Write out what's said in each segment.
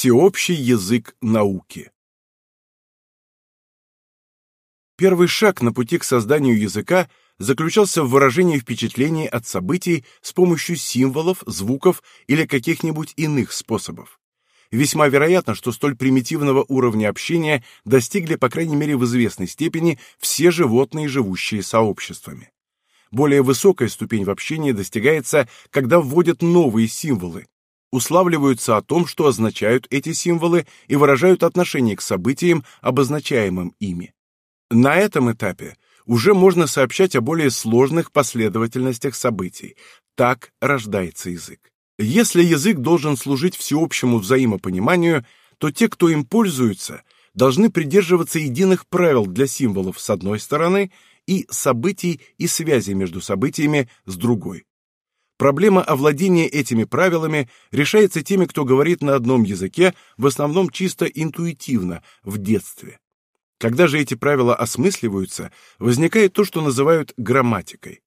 Всеобщий язык науки Первый шаг на пути к созданию языка заключался в выражении впечатлений от событий с помощью символов, звуков или каких-нибудь иных способов. Весьма вероятно, что столь примитивного уровня общения достигли, по крайней мере в известной степени, все животные, живущие сообществами. Более высокая ступень в общении достигается, когда вводят новые символы, уславливаются о том, что означают эти символы и выражают отношение к событиям, обозначаемым ими. На этом этапе уже можно сообщать о более сложных последовательностях событий. Так рождается язык. Если язык должен служить всеобщему взаимопониманию, то те, кто им пользуются, должны придерживаться единых правил для символов с одной стороны и событий и связей между событиями с другой. Проблема овладения этими правилами решается теми, кто говорит на одном языке, в основном чисто интуитивно, в детстве. Когда же эти правила осмысливаются, возникает то, что называют грамматикой.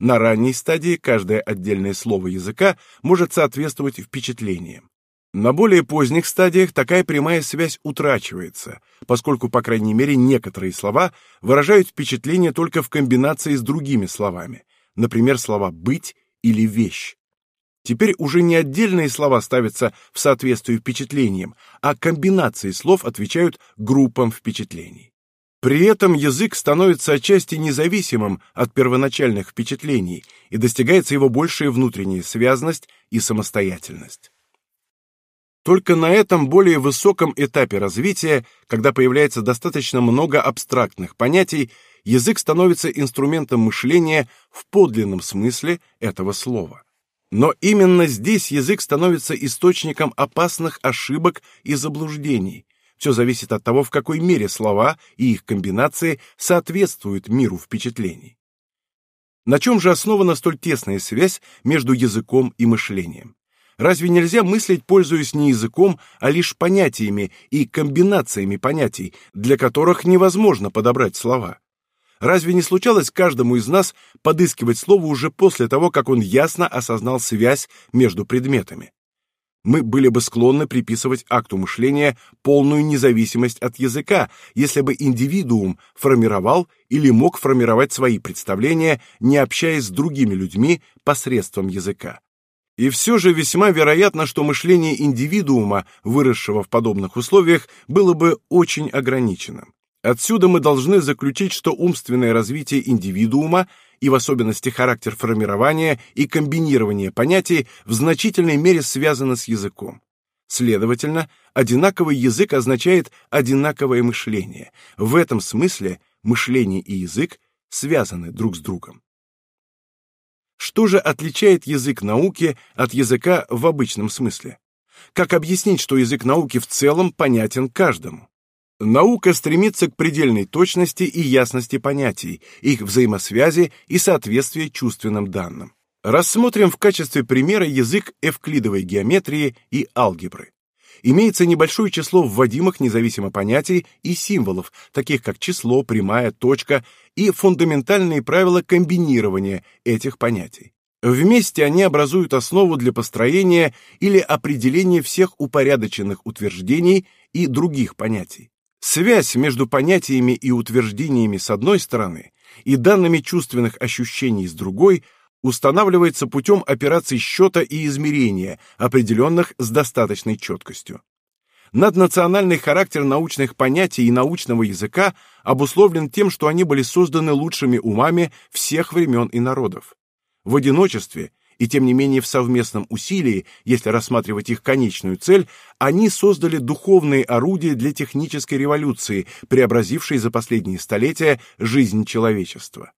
На ранней стадии каждое отдельное слово языка может соответствовать впечатлениям. На более поздних стадиях такая прямая связь утрачивается, поскольку, по крайней мере, некоторые слова выражают впечатление только в комбинации с другими словами, например, слова «быть» или вещь. Теперь уже не отдельные слова ставятся в соответствии впечатлениям, а комбинации слов отвечают группам впечатлений. При этом язык становится отчасти независимым от первоначальных впечатлений и достигается его большая внутренняя связность и самостоятельность. Только на этом более высоком этапе развития, когда появляется достаточно много абстрактных понятий, язык становится инструментом мышления в подлинном смысле этого слова. Но именно здесь язык становится источником опасных ошибок и заблуждений. Все зависит от того, в какой мере слова и их комбинации соответствуют миру впечатлений. На чем же основана столь тесная связь между языком и мышлением? Разве нельзя мыслить, пользуясь не языком, а лишь понятиями и комбинациями понятий, для которых невозможно подобрать слова? Разве не случалось каждому из нас подыскивать слово уже после того, как он ясно осознал связь между предметами? Мы были бы склонны приписывать акту мышления полную независимость от языка, если бы индивидуум формировал или мог формировать свои представления, не общаясь с другими людьми посредством языка. И все же весьма вероятно, что мышление индивидуума, выросшего в подобных условиях, было бы очень ограниченным. Отсюда мы должны заключить, что умственное развитие индивидуума и в особенности характер формирования и комбинирования понятий в значительной мере связано с языком. Следовательно, одинаковый язык означает одинаковое мышление. В этом смысле мышление и язык связаны друг с другом. Что же отличает язык науки от языка в обычном смысле? Как объяснить, что язык науки в целом понятен каждому? Наука стремится к предельной точности и ясности понятий, их взаимосвязи и соответствия чувственным данным. Рассмотрим в качестве примера язык эвклидовой геометрии и алгебры. Имеется небольшое число вводимых независимо понятий и символов, таких как число, прямая, точка и фундаментальные правила комбинирования этих понятий. Вместе они образуют основу для построения или определения всех упорядоченных утверждений и других понятий. Связь между понятиями и утверждениями с одной стороны и данными чувственных ощущений с другой устанавливается путем операций счета и измерения, определенных с достаточной четкостью. Наднациональный характер научных понятий и научного языка обусловлен тем, что они были созданы лучшими умами всех времен и народов. В одиночестве и тем не менее в совместном усилии, если рассматривать их конечную цель, они создали духовные орудия для технической революции, преобразившей за последние столетия жизнь человечества.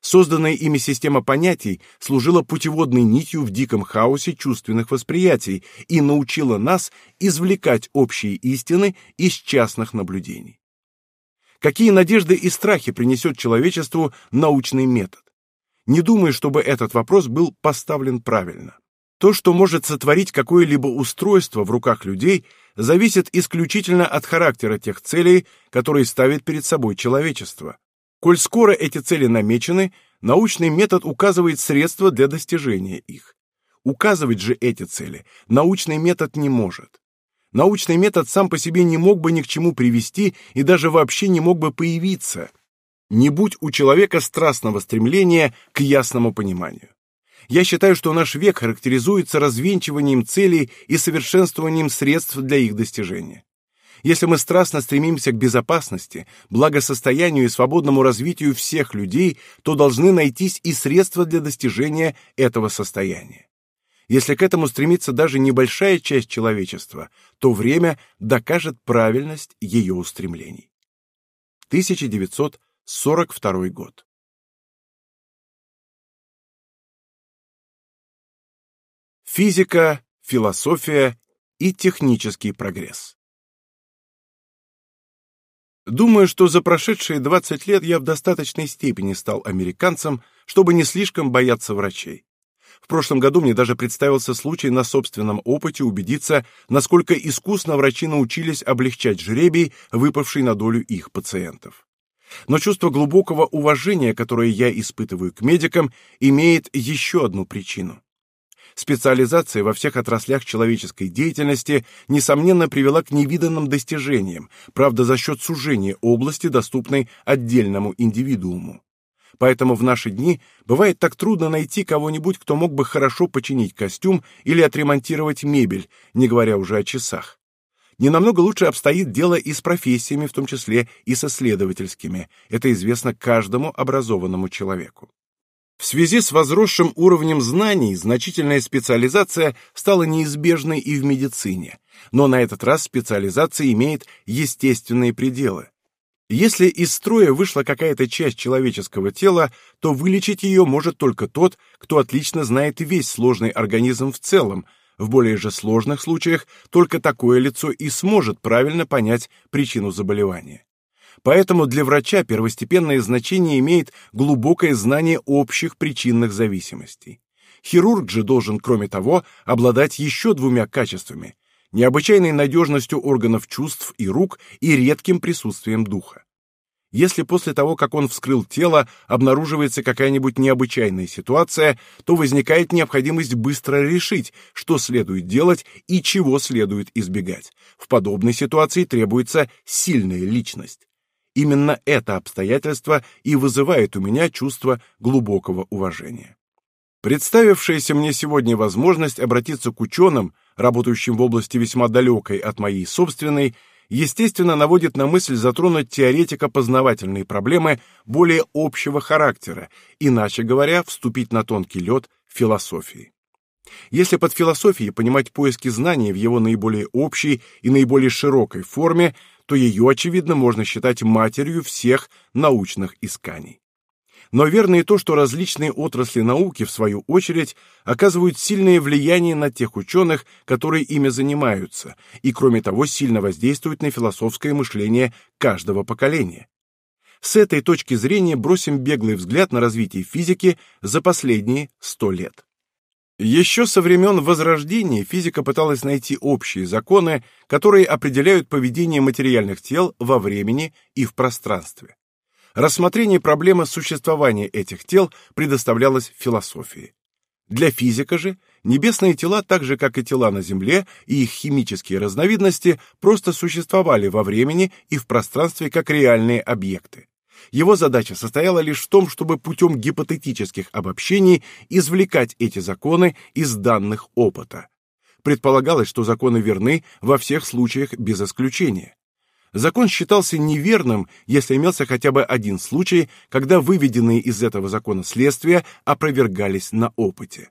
Созданная ими система понятий служила путеводной нитью в диком хаосе чувственных восприятий и научила нас извлекать общие истины из частных наблюдений. Какие надежды и страхи принесет человечеству научный метод? Не думаю, чтобы этот вопрос был поставлен правильно. То, что может сотворить какое-либо устройство в руках людей, зависит исключительно от характера тех целей, которые ставит перед собой человечество. Коль скоро эти цели намечены, научный метод указывает средства для достижения их. Указывать же эти цели научный метод не может. Научный метод сам по себе не мог бы ни к чему привести и даже вообще не мог бы появиться, не будь у человека страстного стремления к ясному пониманию. Я считаю, что наш век характеризуется развенчиванием целей и совершенствованием средств для их достижения. Если мы страстно стремимся к безопасности, благосостоянию и свободному развитию всех людей, то должны найтись и средства для достижения этого состояния. Если к этому стремится даже небольшая часть человечества, то время докажет правильность ее устремлений. 1942 год. Физика, философия и технический прогресс. Думаю, что за прошедшие 20 лет я в достаточной степени стал американцем, чтобы не слишком бояться врачей. В прошлом году мне даже представился случай на собственном опыте убедиться, насколько искусно врачи научились облегчать жребий, выпавший на долю их пациентов. Но чувство глубокого уважения, которое я испытываю к медикам, имеет еще одну причину. Специализация во всех отраслях человеческой деятельности, несомненно, привела к невиданным достижениям, правда, за счет сужения области, доступной отдельному индивидууму. Поэтому в наши дни бывает так трудно найти кого-нибудь, кто мог бы хорошо починить костюм или отремонтировать мебель, не говоря уже о часах. Не намного лучше обстоит дело и с профессиями, в том числе и со следовательскими. Это известно каждому образованному человеку. В связи с возросшим уровнем знаний значительная специализация стала неизбежной и в медицине, но на этот раз специализация имеет естественные пределы. Если из строя вышла какая-то часть человеческого тела, то вылечить ее может только тот, кто отлично знает весь сложный организм в целом, в более же сложных случаях только такое лицо и сможет правильно понять причину заболевания. Поэтому для врача первостепенное значение имеет глубокое знание общих причинных зависимостей. Хирург же должен, кроме того, обладать еще двумя качествами – необычайной надежностью органов чувств и рук и редким присутствием духа. Если после того, как он вскрыл тело, обнаруживается какая-нибудь необычайная ситуация, то возникает необходимость быстро решить, что следует делать и чего следует избегать. В подобной ситуации требуется сильная личность. Именно это обстоятельство и вызывает у меня чувство глубокого уважения. Представившаяся мне сегодня возможность обратиться к ученым, работающим в области весьма далекой от моей собственной, естественно, наводит на мысль затронуть теоретико-познавательные проблемы более общего характера, иначе говоря, вступить на тонкий лед философии. Если под философией понимать поиски знаний в его наиболее общей и наиболее широкой форме, то ее, очевидно, можно считать матерью всех научных исканий. Но верно и то, что различные отрасли науки, в свою очередь, оказывают сильное влияние на тех ученых, которые ими занимаются, и, кроме того, сильно воздействуют на философское мышление каждого поколения. С этой точки зрения бросим беглый взгляд на развитие физики за последние сто лет. Еще со времен Возрождения физика пыталась найти общие законы, которые определяют поведение материальных тел во времени и в пространстве. Рассмотрение проблемы существования этих тел предоставлялось философии. Для физика же небесные тела, так же как и тела на Земле и их химические разновидности, просто существовали во времени и в пространстве как реальные объекты. Его задача состояла лишь в том, чтобы путем гипотетических обобщений извлекать эти законы из данных опыта. Предполагалось, что законы верны во всех случаях без исключения. Закон считался неверным, если имелся хотя бы один случай, когда выведенные из этого закона следствия опровергались на опыте.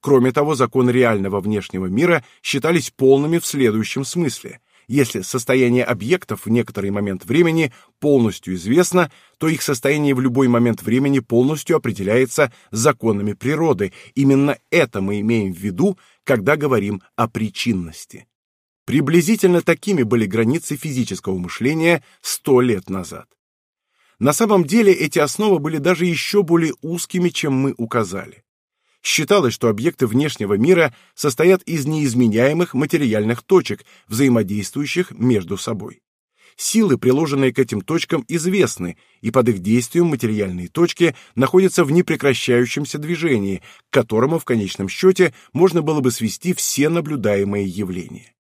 Кроме того, законы реального внешнего мира считались полными в следующем смысле. Если состояние объектов в некоторый момент времени полностью известно, то их состояние в любой момент времени полностью определяется законами природы. Именно это мы имеем в виду, когда говорим о причинности. Приблизительно такими были границы физического мышления сто лет назад. На самом деле эти основы были даже еще более узкими, чем мы указали. Считалось, что объекты внешнего мира состоят из неизменяемых материальных точек, взаимодействующих между собой. Силы, приложенные к этим точкам, известны, и под их действием материальные точки находятся в непрекращающемся движении, к которому в конечном счете можно было бы свести все наблюдаемые явления.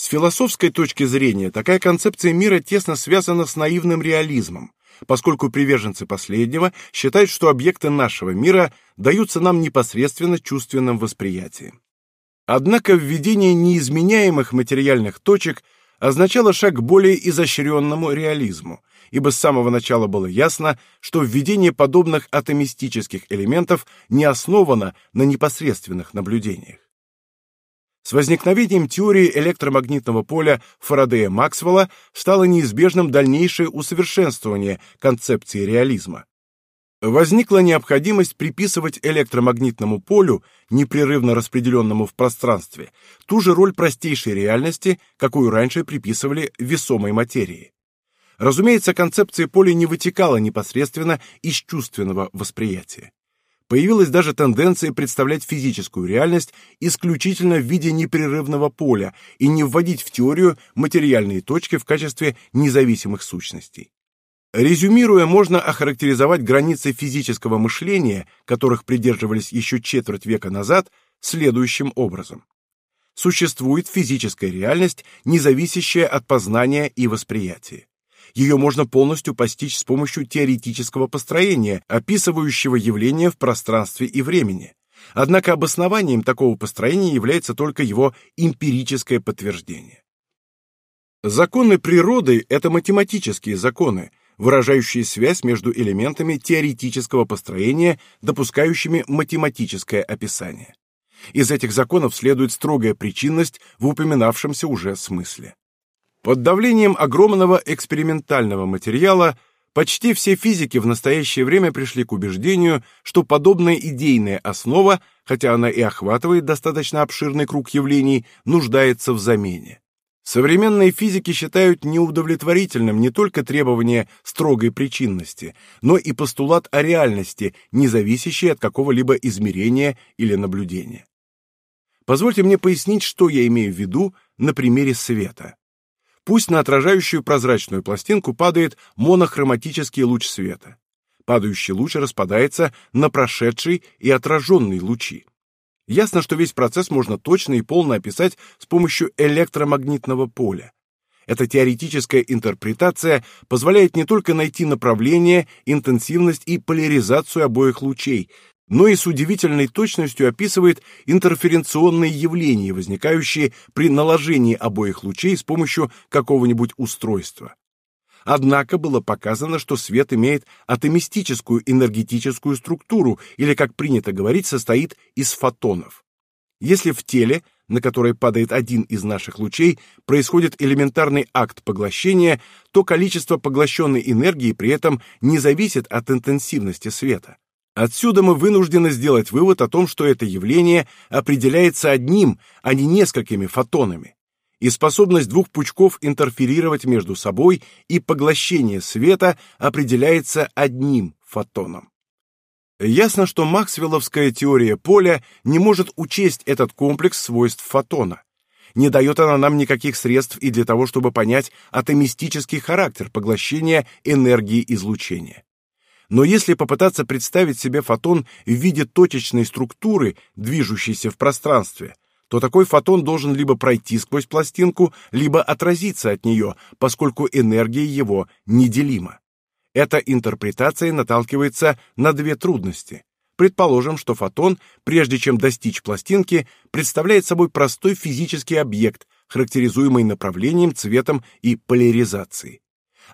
С философской точки зрения такая концепция мира тесно связана с наивным реализмом, поскольку приверженцы последнего считают, что объекты нашего мира даются нам непосредственно чувственным восприятием. Однако введение неизменяемых материальных точек означало шаг к более изощренному реализму, ибо с самого начала было ясно, что введение подобных атомистических элементов не основано на непосредственных наблюдениях. С возникновением теории электромагнитного поля Фарадея-Максвелла стало неизбежным дальнейшее усовершенствование концепции реализма. Возникла необходимость приписывать электромагнитному полю, непрерывно распределенному в пространстве, ту же роль простейшей реальности, какую раньше приписывали весомой материи. Разумеется, концепция поля не вытекала непосредственно из чувственного восприятия. Появилась даже тенденция представлять физическую реальность исключительно в виде непрерывного поля и не вводить в теорию материальные точки в качестве независимых сущностей. Резюмируя, можно охарактеризовать границы физического мышления, которых придерживались еще четверть века назад, следующим образом. Существует физическая реальность, не зависящая от познания и восприятия ее можно полностью постичь с помощью теоретического построения, описывающего явления в пространстве и времени. Однако обоснованием такого построения является только его эмпирическое подтверждение. Законы природы – это математические законы, выражающие связь между элементами теоретического построения, допускающими математическое описание. Из этих законов следует строгая причинность в упоминавшемся уже смысле. Под давлением огромного экспериментального материала почти все физики в настоящее время пришли к убеждению, что подобная идейная основа, хотя она и охватывает достаточно обширный круг явлений, нуждается в замене. Современные физики считают неудовлетворительным не только требование строгой причинности, но и постулат о реальности, не зависящий от какого-либо измерения или наблюдения. Позвольте мне пояснить, что я имею в виду на примере света. Пусть на отражающую прозрачную пластинку падает монохроматический луч света. Падающий луч распадается на прошедший и отраженный лучи. Ясно, что весь процесс можно точно и полно описать с помощью электромагнитного поля. Эта теоретическая интерпретация позволяет не только найти направление, интенсивность и поляризацию обоих лучей, но и с удивительной точностью описывает интерференционные явления, возникающие при наложении обоих лучей с помощью какого-нибудь устройства. Однако было показано, что свет имеет атомистическую энергетическую структуру или, как принято говорить, состоит из фотонов. Если в теле, на которое падает один из наших лучей, происходит элементарный акт поглощения, то количество поглощенной энергии при этом не зависит от интенсивности света. Отсюда мы вынуждены сделать вывод о том, что это явление определяется одним, а не несколькими фотонами. И способность двух пучков интерферировать между собой и поглощение света определяется одним фотоном. Ясно, что Максвелловская теория поля не может учесть этот комплекс свойств фотона. Не дает она нам никаких средств и для того, чтобы понять атомистический характер поглощения энергии излучения. Но если попытаться представить себе фотон в виде точечной структуры, движущейся в пространстве, то такой фотон должен либо пройти сквозь пластинку, либо отразиться от нее, поскольку энергия его неделима. Эта интерпретация наталкивается на две трудности. Предположим, что фотон, прежде чем достичь пластинки, представляет собой простой физический объект, характеризуемый направлением, цветом и поляризацией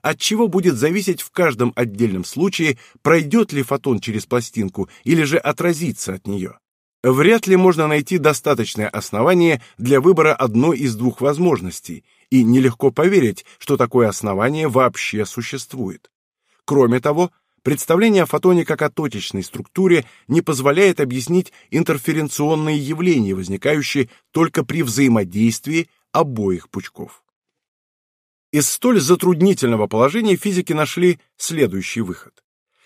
от чего будет зависеть в каждом отдельном случае, пройдет ли фотон через пластинку или же отразится от нее. Вряд ли можно найти достаточное основание для выбора одной из двух возможностей, и нелегко поверить, что такое основание вообще существует. Кроме того, представление о фотоне как о точечной структуре не позволяет объяснить интерференционные явления, возникающие только при взаимодействии обоих пучков. Из столь затруднительного положения физики нашли следующий выход.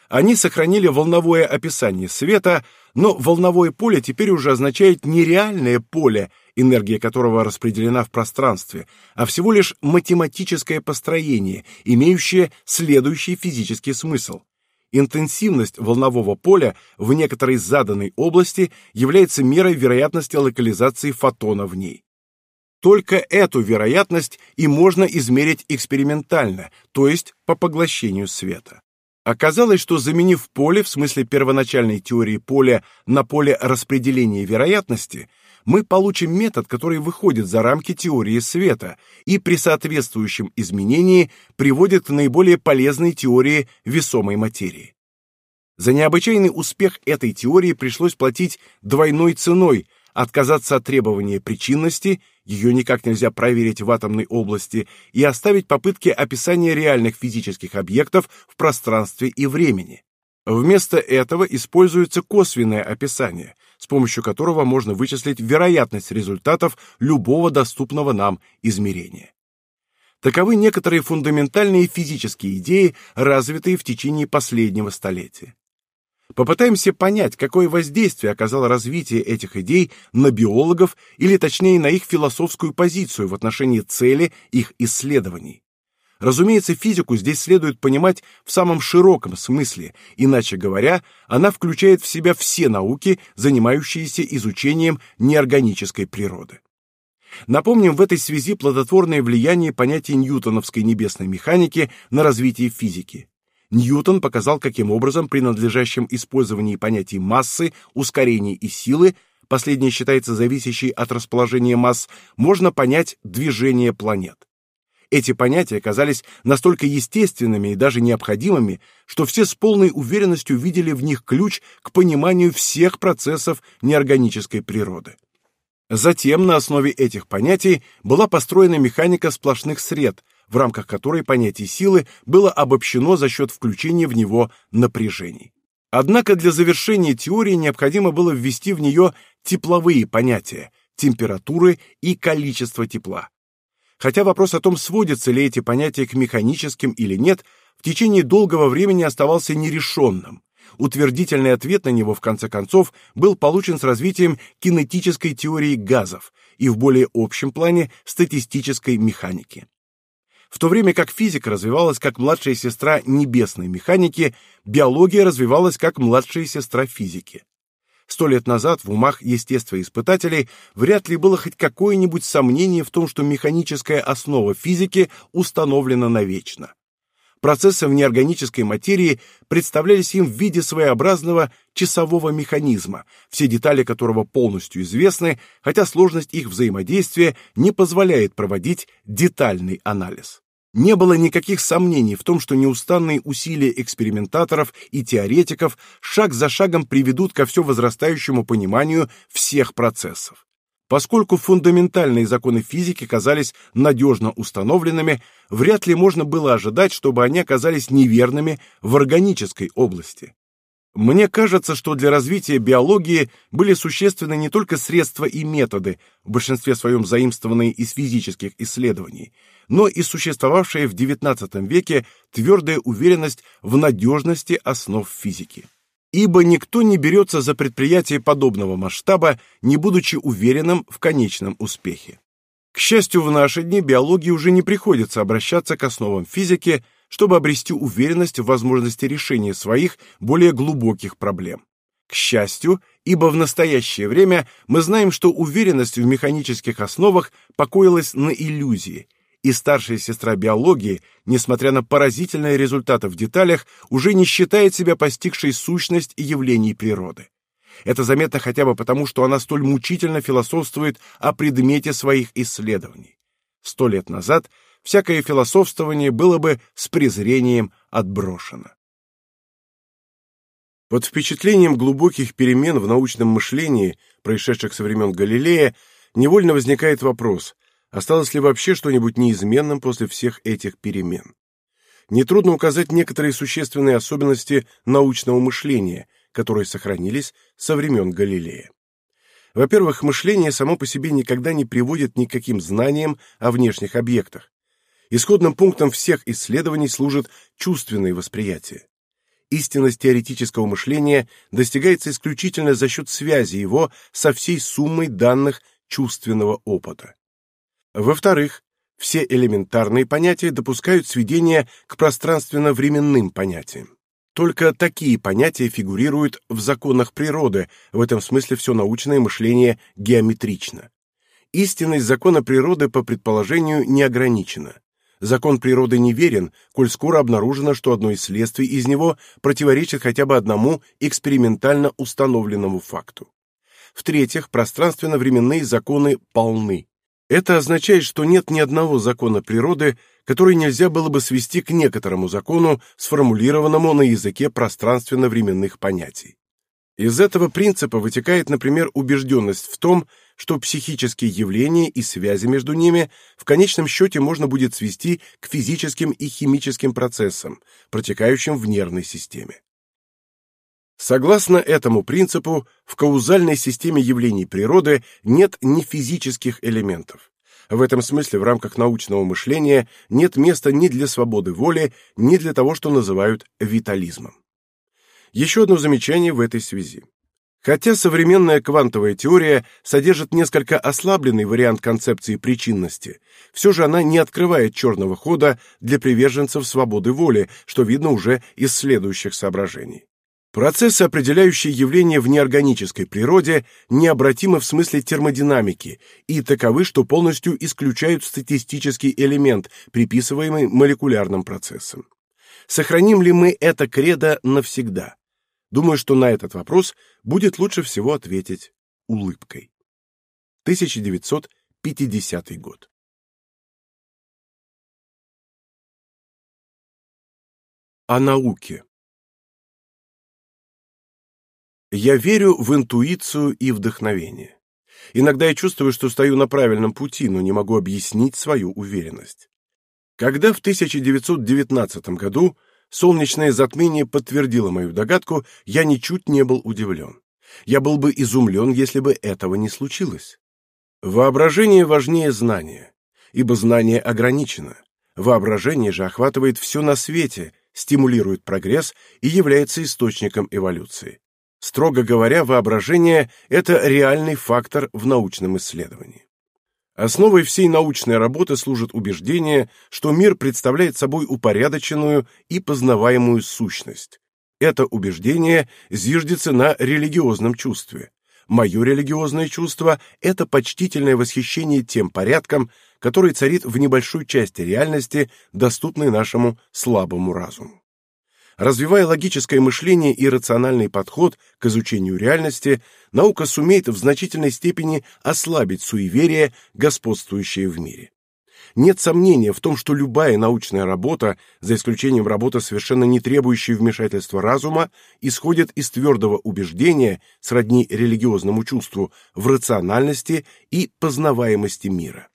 Они сохранили волновое описание света, но волновое поле теперь уже означает не реальное поле, энергия которого распределена в пространстве, а всего лишь математическое построение, имеющее следующий физический смысл. Интенсивность волнового поля в некоторой заданной области является мерой вероятности локализации фотона в ней. Только эту вероятность и можно измерить экспериментально, то есть по поглощению света. Оказалось, что заменив поле в смысле первоначальной теории поля на поле распределения вероятности, мы получим метод, который выходит за рамки теории света и при соответствующем изменении приводит к наиболее полезной теории весомой материи. За необычайный успех этой теории пришлось платить двойной ценой, отказаться от требования причинности, ее никак нельзя проверить в атомной области, и оставить попытки описания реальных физических объектов в пространстве и времени. Вместо этого используется косвенное описание, с помощью которого можно вычислить вероятность результатов любого доступного нам измерения. Таковы некоторые фундаментальные физические идеи, развитые в течение последнего столетия. Попытаемся понять, какое воздействие оказало развитие этих идей на биологов или точнее на их философскую позицию в отношении цели их исследований. Разумеется, физику здесь следует понимать в самом широком смысле, иначе говоря, она включает в себя все науки, занимающиеся изучением неорганической природы. Напомним в этой связи плодотворное влияние понятия ньютоновской небесной механики на развитие физики. Ньютон показал, каким образом при надлежащем использовании понятий массы, ускорения и силы, последнее считается зависящей от расположения масс, можно понять движение планет. Эти понятия оказались настолько естественными и даже необходимыми, что все с полной уверенностью видели в них ключ к пониманию всех процессов неорганической природы. Затем на основе этих понятий была построена механика сплошных сред, в рамках которой понятие силы было обобщено за счет включения в него напряжений. Однако для завершения теории необходимо было ввести в нее тепловые понятия – температуры и количество тепла. Хотя вопрос о том, сводятся ли эти понятия к механическим или нет, в течение долгого времени оставался нерешенным. Утвердительный ответ на него, в конце концов, был получен с развитием кинетической теории газов и в более общем плане статистической механики. В то время как физика развивалась как младшая сестра небесной механики, биология развивалась как младшая сестра физики. Сто лет назад в умах естествоиспытателей вряд ли было хоть какое-нибудь сомнение в том, что механическая основа физики установлена навечно. Процессы в неорганической материи представлялись им в виде своеобразного часового механизма, все детали которого полностью известны, хотя сложность их взаимодействия не позволяет проводить детальный анализ. Не было никаких сомнений в том, что неустанные усилия экспериментаторов и теоретиков шаг за шагом приведут ко все возрастающему пониманию всех процессов. Поскольку фундаментальные законы физики казались надежно установленными, вряд ли можно было ожидать, чтобы они оказались неверными в органической области. Мне кажется, что для развития биологии были существенны не только средства и методы, в большинстве своем заимствованные из физических исследований, но и существовавшая в XIX веке твердая уверенность в надежности основ физики. Ибо никто не берется за предприятие подобного масштаба, не будучи уверенным в конечном успехе. К счастью, в наши дни биологии уже не приходится обращаться к основам физики, чтобы обрести уверенность в возможности решения своих более глубоких проблем. К счастью, ибо в настоящее время мы знаем, что уверенность в механических основах покоилась на иллюзии, и старшая сестра биологии, несмотря на поразительные результаты в деталях, уже не считает себя постигшей сущность явлений природы. Это заметно хотя бы потому, что она столь мучительно философствует о предмете своих исследований. Сто лет назад всякое философствование было бы с презрением отброшено. Под впечатлением глубоких перемен в научном мышлении, происшедших со времен Галилея, невольно возникает вопрос, осталось ли вообще что-нибудь неизменным после всех этих перемен. Нетрудно указать некоторые существенные особенности научного мышления, которые сохранились со времен Галилея. Во-первых, мышление само по себе никогда не приводит ни к каким знаниям о внешних объектах. Исходным пунктом всех исследований служит чувственное восприятие. Истинность теоретического мышления достигается исключительно за счет связи его со всей суммой данных чувственного опыта. Во-вторых, все элементарные понятия допускают сведения к пространственно-временным понятиям. Только такие понятия фигурируют в законах природы, в этом смысле все научное мышление геометрично. Истинность закона природы по предположению не ограничена. Закон природы неверен, коль скоро обнаружено, что одно из следствий из него противоречит хотя бы одному экспериментально установленному факту. В-третьих, пространственно-временные законы полны. Это означает, что нет ни одного закона природы, который нельзя было бы свести к некоторому закону, сформулированному на языке пространственно-временных понятий. Из этого принципа вытекает, например, убежденность в том, что психические явления и связи между ними в конечном счете можно будет свести к физическим и химическим процессам, протекающим в нервной системе. Согласно этому принципу, в каузальной системе явлений природы нет ни физических элементов. В этом смысле в рамках научного мышления нет места ни для свободы воли, ни для того, что называют витализмом. Еще одно замечание в этой связи. Хотя современная квантовая теория содержит несколько ослабленный вариант концепции причинности, все же она не открывает черного хода для приверженцев свободы воли, что видно уже из следующих соображений. Процессы, определяющие явления в неорганической природе, необратимы в смысле термодинамики и таковы, что полностью исключают статистический элемент, приписываемый молекулярным процессам. Сохраним ли мы это кредо навсегда? Думаю, что на этот вопрос будет лучше всего ответить улыбкой. 1950 год. О науке. Я верю в интуицию и вдохновение. Иногда я чувствую, что стою на правильном пути, но не могу объяснить свою уверенность. Когда в 1919 году Солнечное затмение подтвердило мою догадку, я ничуть не был удивлен. Я был бы изумлен, если бы этого не случилось. Воображение важнее знания, ибо знание ограничено. Воображение же охватывает все на свете, стимулирует прогресс и является источником эволюции. Строго говоря, воображение – это реальный фактор в научном исследовании. Основой всей научной работы служит убеждение, что мир представляет собой упорядоченную и познаваемую сущность. Это убеждение зиждется на религиозном чувстве. Мое религиозное чувство – это почтительное восхищение тем порядком, который царит в небольшой части реальности, доступной нашему слабому разуму. Развивая логическое мышление и рациональный подход к изучению реальности, наука сумеет в значительной степени ослабить суеверие, господствующее в мире. Нет сомнения в том, что любая научная работа, за исключением работы, совершенно не требующей вмешательства разума, исходит из твердого убеждения, сродни религиозному чувству, в рациональности и познаваемости мира.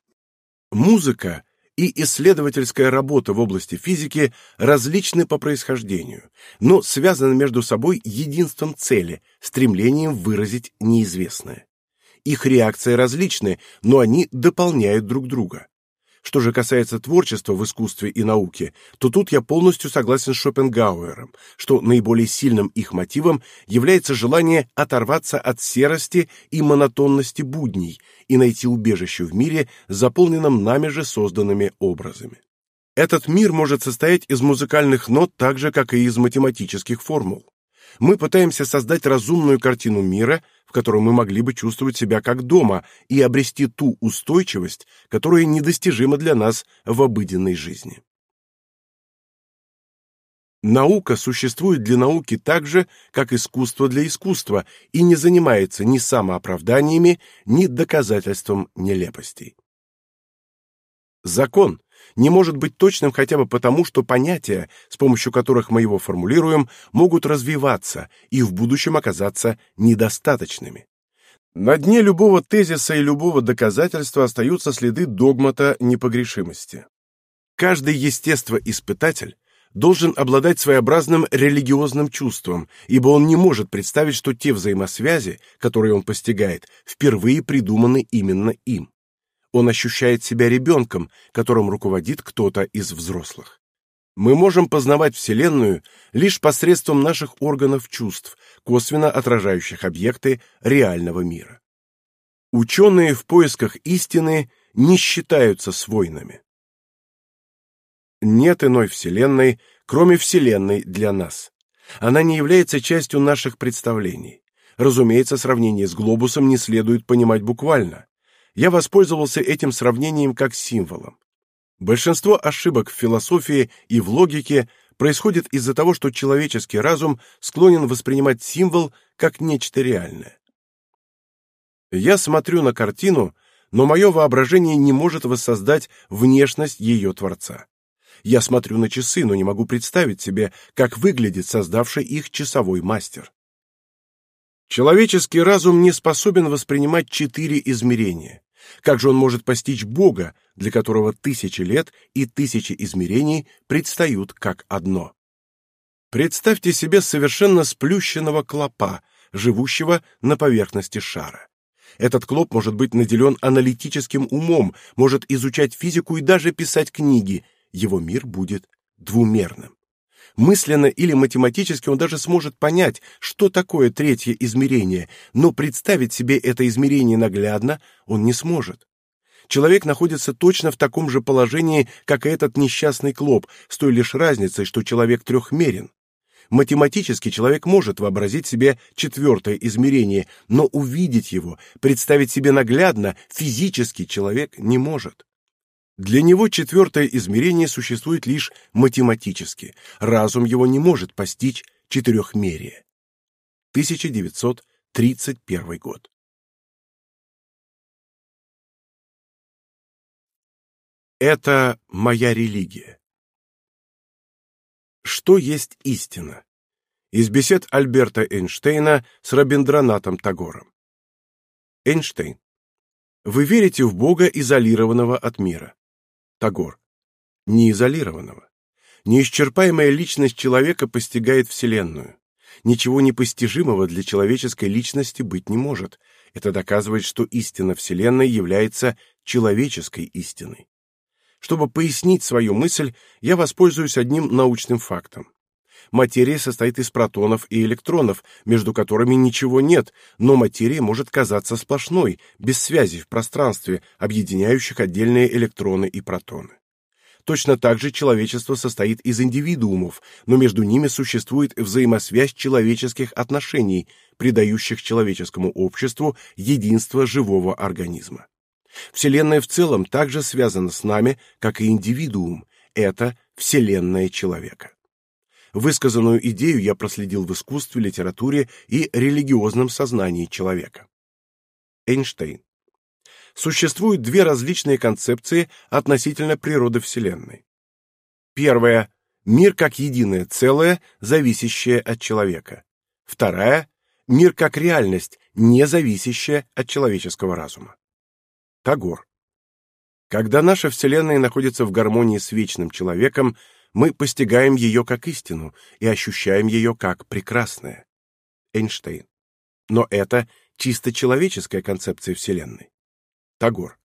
Музыка и исследовательская работа в области физики различны по происхождению, но связаны между собой единством цели, стремлением выразить неизвестное. Их реакции различны, но они дополняют друг друга. Что же касается творчества в искусстве и науке, то тут я полностью согласен с Шопенгауэром, что наиболее сильным их мотивом является желание оторваться от серости и монотонности будней и найти убежище в мире, заполненном нами же созданными образами. Этот мир может состоять из музыкальных нот так же, как и из математических формул. Мы пытаемся создать разумную картину мира, в котором мы могли бы чувствовать себя как дома и обрести ту устойчивость, которая недостижима для нас в обыденной жизни. Наука существует для науки так же, как искусство для искусства, и не занимается ни самооправданиями, ни доказательством нелепостей. Закон не может быть точным хотя бы потому, что понятия, с помощью которых мы его формулируем, могут развиваться и в будущем оказаться недостаточными. На дне любого тезиса и любого доказательства остаются следы догмата непогрешимости. Каждый естествоиспытатель должен обладать своеобразным религиозным чувством, ибо он не может представить, что те взаимосвязи, которые он постигает, впервые придуманы именно им. Он ощущает себя ребенком, которым руководит кто-то из взрослых. Мы можем познавать Вселенную лишь посредством наших органов чувств, косвенно отражающих объекты реального мира. Ученые в поисках истины не считаются свойными. Нет иной Вселенной, кроме Вселенной для нас. Она не является частью наших представлений. Разумеется, сравнение с глобусом не следует понимать буквально. Я воспользовался этим сравнением как символом. Большинство ошибок в философии и в логике происходит из-за того, что человеческий разум склонен воспринимать символ как нечто реальное. Я смотрю на картину, но мое воображение не может воссоздать внешность ее творца. Я смотрю на часы, но не могу представить себе, как выглядит создавший их часовой мастер. Человеческий разум не способен воспринимать четыре измерения. Как же он может постичь Бога, для которого тысячи лет и тысячи измерений предстают как одно? Представьте себе совершенно сплющенного клопа, живущего на поверхности шара. Этот клоп может быть наделен аналитическим умом, может изучать физику и даже писать книги. Его мир будет двумерным. Мысленно или математически он даже сможет понять, что такое третье измерение, но представить себе это измерение наглядно он не сможет. Человек находится точно в таком же положении, как и этот несчастный клоп, с той лишь разницей, что человек трехмерен. Математически человек может вообразить себе четвертое измерение, но увидеть его, представить себе наглядно, физически человек не может. Для него четвертое измерение существует лишь математически. Разум его не может постичь четырехмерие. 1931 год. Это моя религия. Что есть истина? Из бесед Альберта Эйнштейна с Рабиндранатом Тагором. Эйнштейн. Вы верите в Бога, изолированного от мира. Тагор. Неизолированного. Неисчерпаемая личность человека постигает Вселенную. Ничего непостижимого для человеческой личности быть не может. Это доказывает, что истина Вселенной является человеческой истиной. Чтобы пояснить свою мысль, я воспользуюсь одним научным фактом. Материя состоит из протонов и электронов, между которыми ничего нет, но материя может казаться сплошной, без связей в пространстве, объединяющих отдельные электроны и протоны. Точно так же человечество состоит из индивидуумов, но между ними существует взаимосвязь человеческих отношений, придающих человеческому обществу единство живого организма. Вселенная в целом также связана с нами, как и индивидуум. Это вселенная человека. Высказанную идею я проследил в искусстве, литературе и религиозном сознании человека. Эйнштейн. Существуют две различные концепции относительно природы Вселенной. Первая мир как единое целое, зависящее от человека. Вторая мир как реальность, не зависящая от человеческого разума. Тагор. Когда наша Вселенная находится в гармонии с вечным человеком, мы постигаем ее как истину и ощущаем ее как прекрасное. Эйнштейн. Но это чисто человеческая концепция Вселенной. Тагор.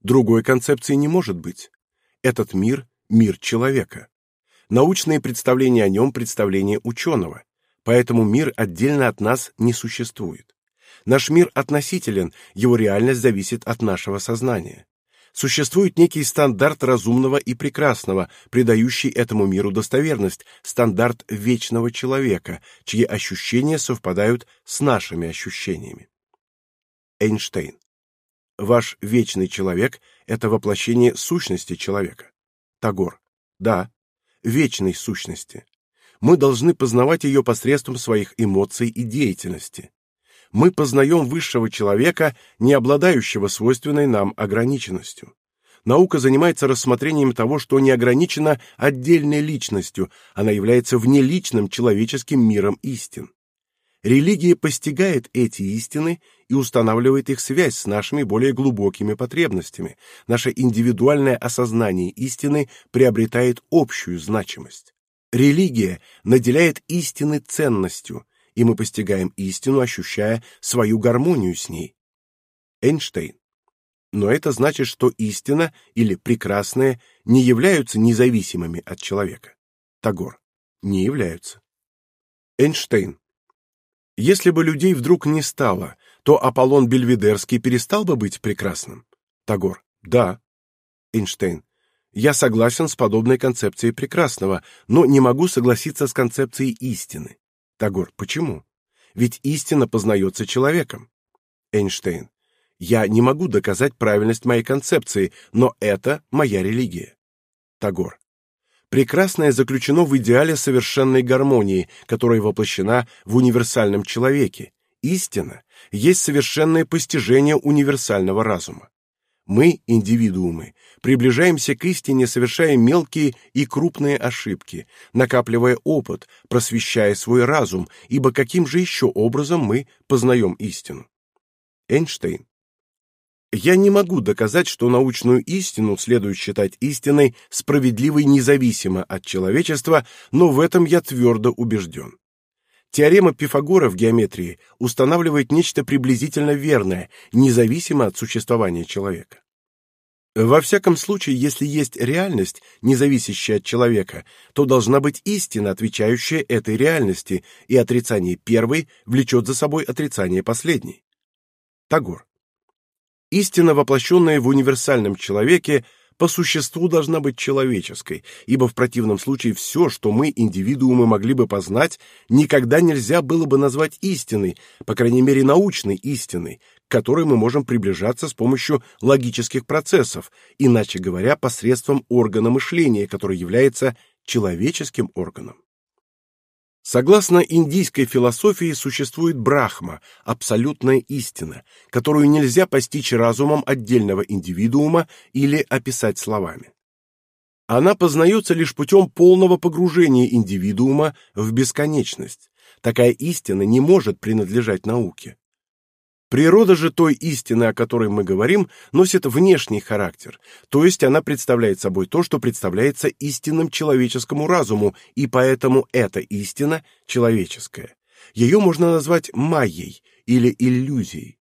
Другой концепции не может быть. Этот мир — мир человека. Научные представления о нем — представления ученого, поэтому мир отдельно от нас не существует. Наш мир относителен, его реальность зависит от нашего сознания. Существует некий стандарт разумного и прекрасного, придающий этому миру достоверность, стандарт вечного человека, чьи ощущения совпадают с нашими ощущениями. Эйнштейн. Ваш вечный человек — это воплощение сущности человека. Тагор. Да, вечной сущности. Мы должны познавать ее посредством своих эмоций и деятельности мы познаем высшего человека, не обладающего свойственной нам ограниченностью. Наука занимается рассмотрением того, что не ограничено отдельной личностью, она является внеличным человеческим миром истин. Религия постигает эти истины и устанавливает их связь с нашими более глубокими потребностями. Наше индивидуальное осознание истины приобретает общую значимость. Религия наделяет истины ценностью, и мы постигаем истину, ощущая свою гармонию с ней. Эйнштейн. Но это значит, что истина или прекрасное не являются независимыми от человека. Тагор. Не являются. Эйнштейн. Если бы людей вдруг не стало, то Аполлон Бельведерский перестал бы быть прекрасным. Тагор. Да. Эйнштейн. Я согласен с подобной концепцией прекрасного, но не могу согласиться с концепцией истины. Тагор, почему? Ведь истина познается человеком. Эйнштейн. Я не могу доказать правильность моей концепции, но это моя религия. Тагор. Прекрасное заключено в идеале совершенной гармонии, которая воплощена в универсальном человеке. Истина есть совершенное постижение универсального разума. Мы, индивидуумы, приближаемся к истине, совершая мелкие и крупные ошибки, накапливая опыт, просвещая свой разум, ибо каким же еще образом мы познаем истину? Эйнштейн. Я не могу доказать, что научную истину следует считать истиной, справедливой независимо от человечества, но в этом я твердо убежден. Теорема Пифагора в геометрии устанавливает нечто приблизительно верное, независимо от существования человека. Во всяком случае, если есть реальность, не зависящая от человека, то должна быть истина, отвечающая этой реальности, и отрицание первой влечет за собой отрицание последней. Тагор. Истина, воплощенная в универсальном человеке, по существу должна быть человеческой, ибо в противном случае все, что мы, индивидуумы, могли бы познать, никогда нельзя было бы назвать истиной, по крайней мере научной истиной, к которой мы можем приближаться с помощью логических процессов, иначе говоря, посредством органа мышления, который является человеческим органом. Согласно индийской философии существует Брахма, абсолютная истина, которую нельзя постичь разумом отдельного индивидуума или описать словами. Она познается лишь путем полного погружения индивидуума в бесконечность. Такая истина не может принадлежать науке. Природа же той истины, о которой мы говорим, носит внешний характер, то есть она представляет собой то, что представляется истинным человеческому разуму, и поэтому эта истина человеческая. Ее можно назвать майей или иллюзией.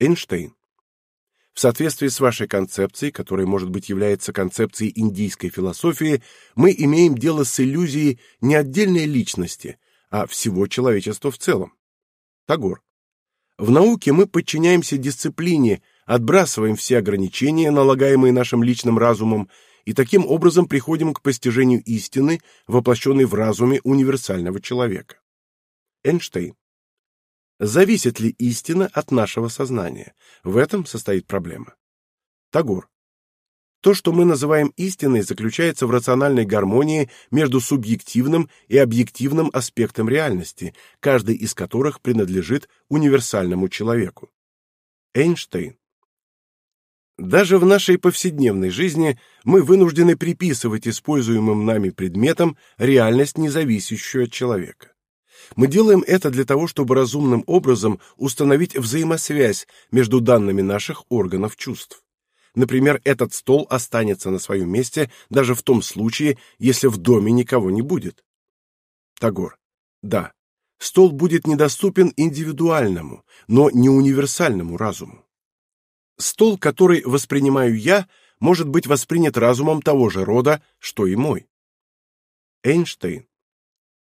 Эйнштейн. В соответствии с вашей концепцией, которая, может быть, является концепцией индийской философии, мы имеем дело с иллюзией не отдельной личности, а всего человечества в целом. Тагор. В науке мы подчиняемся дисциплине, отбрасываем все ограничения, налагаемые нашим личным разумом, и таким образом приходим к постижению истины, воплощенной в разуме универсального человека. Эйнштейн. Зависит ли истина от нашего сознания? В этом состоит проблема. Тагор. То, что мы называем истиной, заключается в рациональной гармонии между субъективным и объективным аспектом реальности, каждый из которых принадлежит универсальному человеку. Эйнштейн. Даже в нашей повседневной жизни мы вынуждены приписывать используемым нами предметам реальность, не зависящую от человека. Мы делаем это для того, чтобы разумным образом установить взаимосвязь между данными наших органов чувств. Например, этот стол останется на своем месте даже в том случае, если в доме никого не будет. Тагор. Да, стол будет недоступен индивидуальному, но не универсальному разуму. Стол, который воспринимаю я, может быть воспринят разумом того же рода, что и мой. Эйнштейн.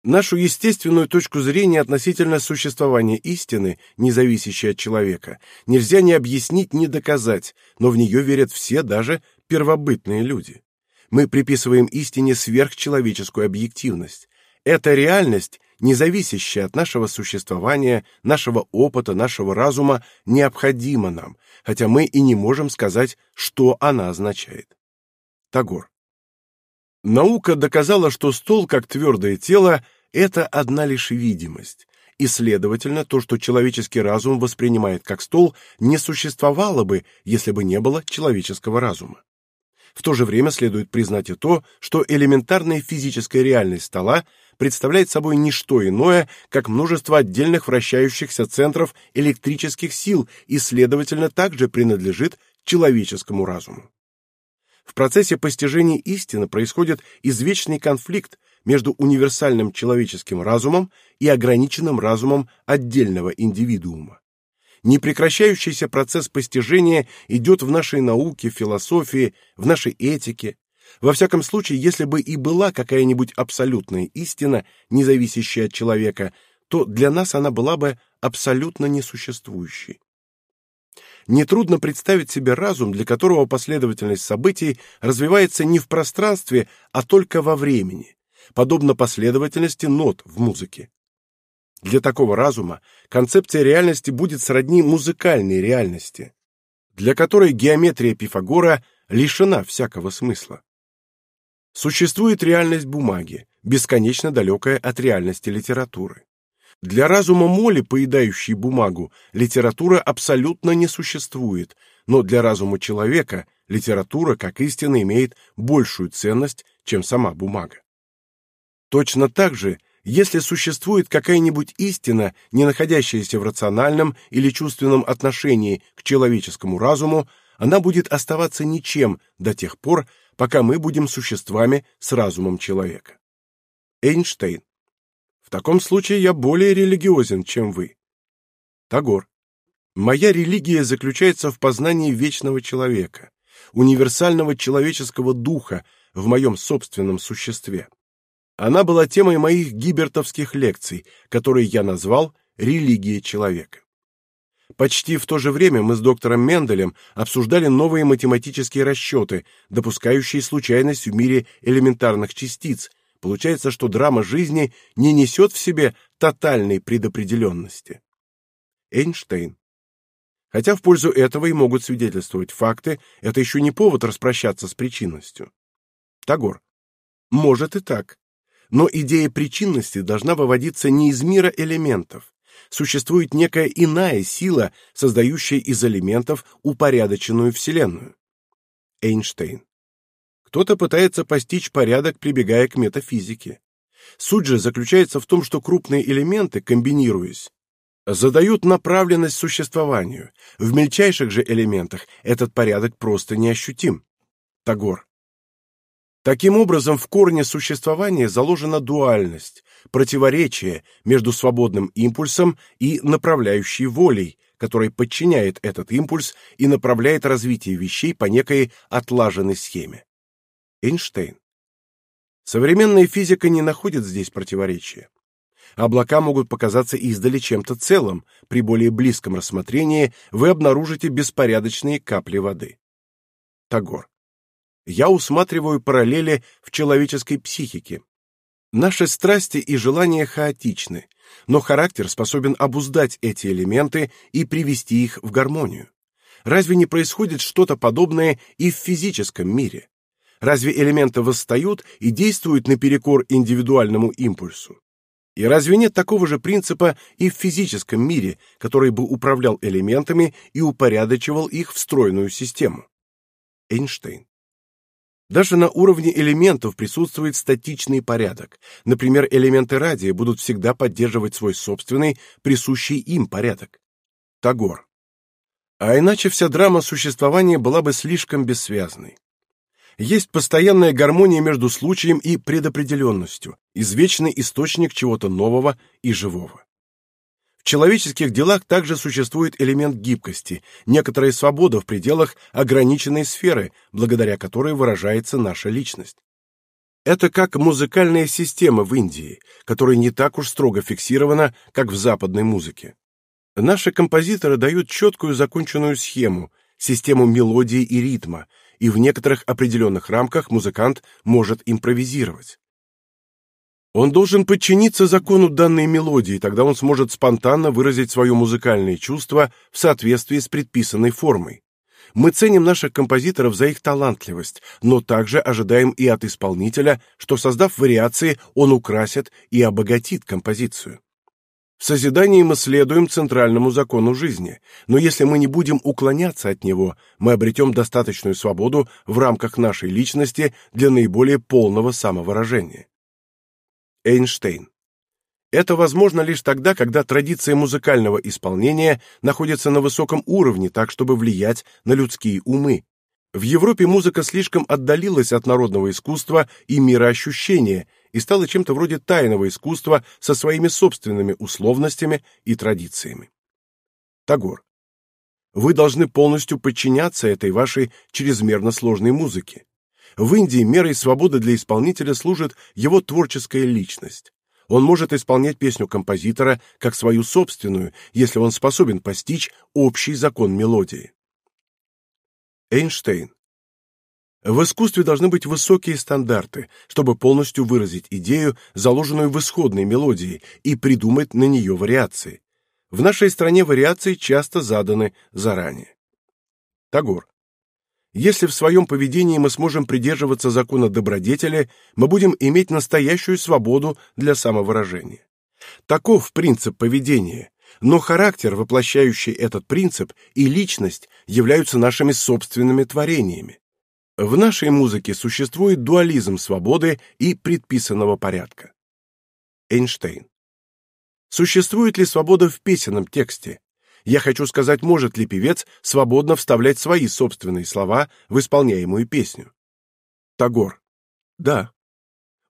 Нашу естественную точку зрения относительно существования истины, не зависящей от человека, нельзя ни объяснить, ни доказать, но в нее верят все, даже первобытные люди. Мы приписываем истине сверхчеловеческую объективность. Эта реальность, не зависящая от нашего существования, нашего опыта, нашего разума, необходима нам, хотя мы и не можем сказать, что она означает. Тагор. Наука доказала, что стол, как твердое тело, это одна лишь видимость, и, следовательно, то, что человеческий разум воспринимает как стол, не существовало бы, если бы не было человеческого разума. В то же время следует признать и то, что элементарная физическая реальность стола представляет собой не что иное, как множество отдельных вращающихся центров электрических сил и, следовательно, также принадлежит человеческому разуму. В процессе постижения истины происходит извечный конфликт между универсальным человеческим разумом и ограниченным разумом отдельного индивидуума. Непрекращающийся процесс постижения идет в нашей науке, философии, в нашей этике. Во всяком случае, если бы и была какая-нибудь абсолютная истина, не зависящая от человека, то для нас она была бы абсолютно несуществующей. Нетрудно представить себе разум, для которого последовательность событий развивается не в пространстве, а только во времени, подобно последовательности нот в музыке. Для такого разума концепция реальности будет сродни музыкальной реальности. для которой геометрия Пифагора лишена всякого смысла. Существует реальность бумаги, бесконечно далекая от реальности литературы. Для разума моли, поедающей бумагу, литература абсолютно не существует, но для разума человека литература, как истина, имеет большую ценность, чем сама бумага. Точно так же, если существует какая-нибудь истина, не находящаяся в рациональном или чувственном отношении к человеческому разуму, она будет оставаться ничем до тех пор, пока мы будем существами с разумом человека. Эйнштейн. В таком случае я более религиозен, чем вы. Тагор. Моя религия заключается в познании вечного человека, универсального человеческого духа в моем собственном существе. Она была темой моих гибертовских лекций, которые я назвал «Религия человека». Почти в то же время мы с доктором Менделем обсуждали новые математические расчеты, допускающие случайность в мире элементарных частиц. Получается, что драма жизни не несет в себе тотальной предопределенности. Эйнштейн. Хотя в пользу этого и могут свидетельствовать факты, это еще не повод распрощаться с причинностью. Тагор. Может и так. Но идея причинности должна выводиться не из мира элементов, существует некая иная сила, создающая из элементов упорядоченную Вселенную. Эйнштейн. Кто-то пытается постичь порядок, прибегая к метафизике. Суть же заключается в том, что крупные элементы, комбинируясь, задают направленность существованию. В мельчайших же элементах этот порядок просто неощутим. Тагор. Таким образом, в корне существования заложена дуальность, противоречие между свободным импульсом и направляющей волей, которая подчиняет этот импульс и направляет развитие вещей по некой отлаженной схеме. Эйнштейн. Современная физика не находит здесь противоречия. Облака могут показаться издали чем-то целым, при более близком рассмотрении вы обнаружите беспорядочные капли воды. Тагор я усматриваю параллели в человеческой психике. Наши страсти и желания хаотичны, но характер способен обуздать эти элементы и привести их в гармонию. Разве не происходит что-то подобное и в физическом мире? Разве элементы восстают и действуют наперекор индивидуальному импульсу? И разве нет такого же принципа и в физическом мире, который бы управлял элементами и упорядочивал их в стройную систему? Эйнштейн даже на уровне элементов присутствует статичный порядок. Например, элементы радия будут всегда поддерживать свой собственный, присущий им порядок. Тагор. А иначе вся драма существования была бы слишком бессвязной. Есть постоянная гармония между случаем и предопределенностью, извечный источник чего-то нового и живого. В человеческих делах также существует элемент гибкости, некоторая свобода в пределах ограниченной сферы, благодаря которой выражается наша личность. Это как музыкальная система в Индии, которая не так уж строго фиксирована, как в западной музыке. Наши композиторы дают четкую законченную схему, систему мелодии и ритма, и в некоторых определенных рамках музыкант может импровизировать. Он должен подчиниться закону данной мелодии, тогда он сможет спонтанно выразить свое музыкальное чувство в соответствии с предписанной формой. Мы ценим наших композиторов за их талантливость, но также ожидаем и от исполнителя, что, создав вариации, он украсит и обогатит композицию. В созидании мы следуем центральному закону жизни, но если мы не будем уклоняться от него, мы обретем достаточную свободу в рамках нашей личности для наиболее полного самовыражения. Эйнштейн. Это возможно лишь тогда, когда традиция музыкального исполнения находится на высоком уровне, так чтобы влиять на людские умы. В Европе музыка слишком отдалилась от народного искусства и мироощущения и стала чем-то вроде тайного искусства со своими собственными условностями и традициями. Тагор. Вы должны полностью подчиняться этой вашей чрезмерно сложной музыке. В Индии мерой свободы для исполнителя служит его творческая личность. Он может исполнять песню композитора как свою собственную, если он способен постичь общий закон мелодии. Эйнштейн. В искусстве должны быть высокие стандарты, чтобы полностью выразить идею, заложенную в исходной мелодии, и придумать на нее вариации. В нашей стране вариации часто заданы заранее. Тагор. Если в своем поведении мы сможем придерживаться закона добродетели, мы будем иметь настоящую свободу для самовыражения. Таков принцип поведения, но характер, воплощающий этот принцип, и личность являются нашими собственными творениями. В нашей музыке существует дуализм свободы и предписанного порядка. Эйнштейн. Существует ли свобода в песенном тексте? Я хочу сказать, может ли певец свободно вставлять свои собственные слова в исполняемую песню? Тагор. Да.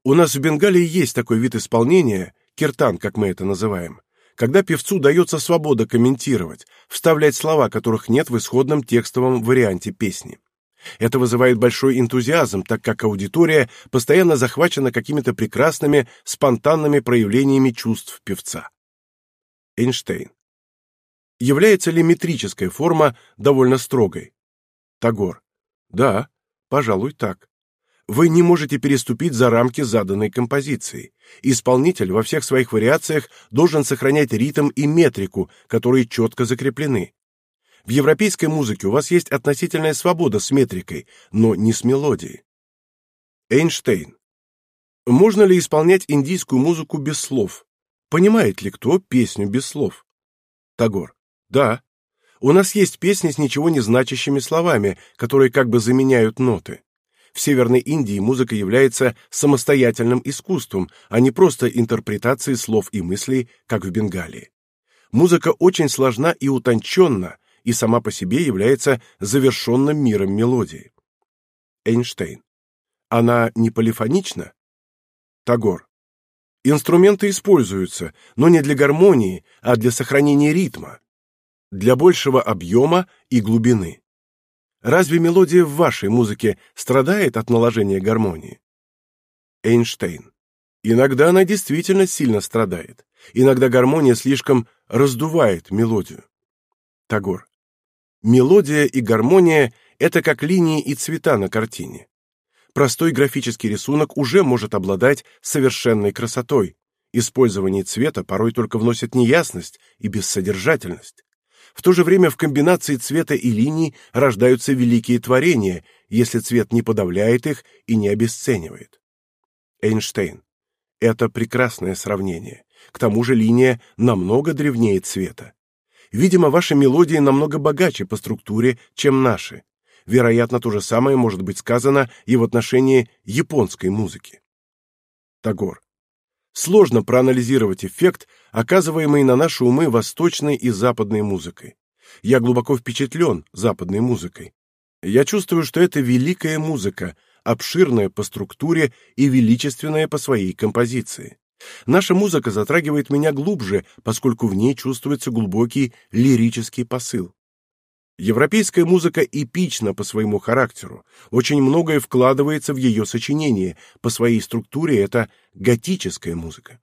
У нас в Бенгалии есть такой вид исполнения, киртан, как мы это называем, когда певцу дается свобода комментировать, вставлять слова, которых нет в исходном текстовом варианте песни. Это вызывает большой энтузиазм, так как аудитория постоянно захвачена какими-то прекрасными, спонтанными проявлениями чувств певца. Эйнштейн. Является ли метрическая форма довольно строгой? Тагор. Да, пожалуй, так. Вы не можете переступить за рамки заданной композиции. Исполнитель во всех своих вариациях должен сохранять ритм и метрику, которые четко закреплены. В европейской музыке у вас есть относительная свобода с метрикой, но не с мелодией. Эйнштейн. Можно ли исполнять индийскую музыку без слов? Понимает ли кто песню без слов? Тагор. Да. У нас есть песни с ничего не значащими словами, которые как бы заменяют ноты. В Северной Индии музыка является самостоятельным искусством, а не просто интерпретацией слов и мыслей, как в Бенгалии. Музыка очень сложна и утонченна, и сама по себе является завершенным миром мелодии. Эйнштейн. Она не полифонична? Тагор. Инструменты используются, но не для гармонии, а для сохранения ритма, для большего объема и глубины. Разве мелодия в вашей музыке страдает от наложения гармонии? Эйнштейн. Иногда она действительно сильно страдает. Иногда гармония слишком раздувает мелодию. Тагор. Мелодия и гармония — это как линии и цвета на картине. Простой графический рисунок уже может обладать совершенной красотой. Использование цвета порой только вносит неясность и бессодержательность. В то же время в комбинации цвета и линий рождаются великие творения, если цвет не подавляет их и не обесценивает. Эйнштейн. Это прекрасное сравнение. К тому же линия намного древнее цвета. Видимо, ваши мелодии намного богаче по структуре, чем наши. Вероятно, то же самое может быть сказано и в отношении японской музыки. Тагор. Сложно проанализировать эффект, оказываемый на наши умы восточной и западной музыкой. Я глубоко впечатлен западной музыкой. Я чувствую, что это великая музыка, обширная по структуре и величественная по своей композиции. Наша музыка затрагивает меня глубже, поскольку в ней чувствуется глубокий лирический посыл. Европейская музыка эпична по своему характеру, очень многое вкладывается в ее сочинение, по своей структуре это готическая музыка.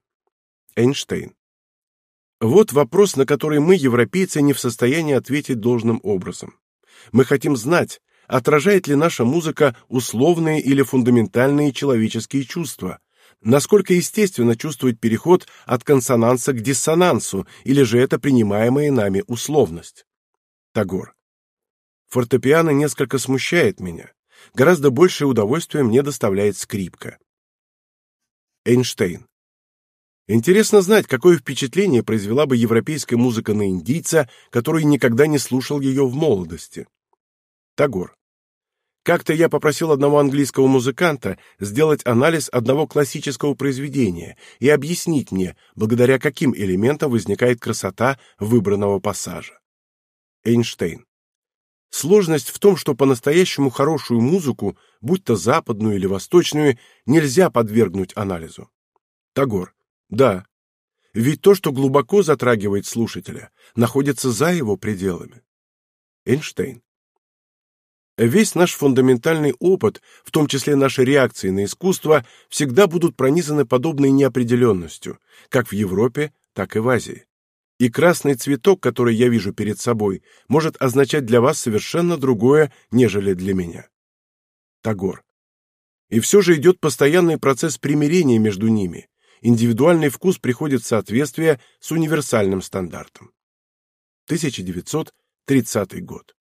Эйнштейн. Вот вопрос, на который мы, европейцы, не в состоянии ответить должным образом. Мы хотим знать, отражает ли наша музыка условные или фундаментальные человеческие чувства, Насколько естественно чувствовать переход от консонанса к диссонансу, или же это принимаемая нами условность? Тагор. Фортепиано несколько смущает меня. Гораздо большее удовольствие мне доставляет скрипка. Эйнштейн. Интересно знать, какое впечатление произвела бы европейская музыка на индийца, который никогда не слушал ее в молодости. Тагор. Как-то я попросил одного английского музыканта сделать анализ одного классического произведения и объяснить мне, благодаря каким элементам возникает красота выбранного пассажа. Эйнштейн. Сложность в том, что по-настоящему хорошую музыку, будь то западную или восточную, нельзя подвергнуть анализу. Тагор. Да. Ведь то, что глубоко затрагивает слушателя, находится за его пределами. Эйнштейн. Весь наш фундаментальный опыт, в том числе наши реакции на искусство, всегда будут пронизаны подобной неопределенностью, как в Европе, так и в Азии. И красный цветок, который я вижу перед собой, может означать для вас совершенно другое, нежели для меня. Тагор. И все же идет постоянный процесс примирения между ними. Индивидуальный вкус приходит в соответствие с универсальным стандартом. 1930 год.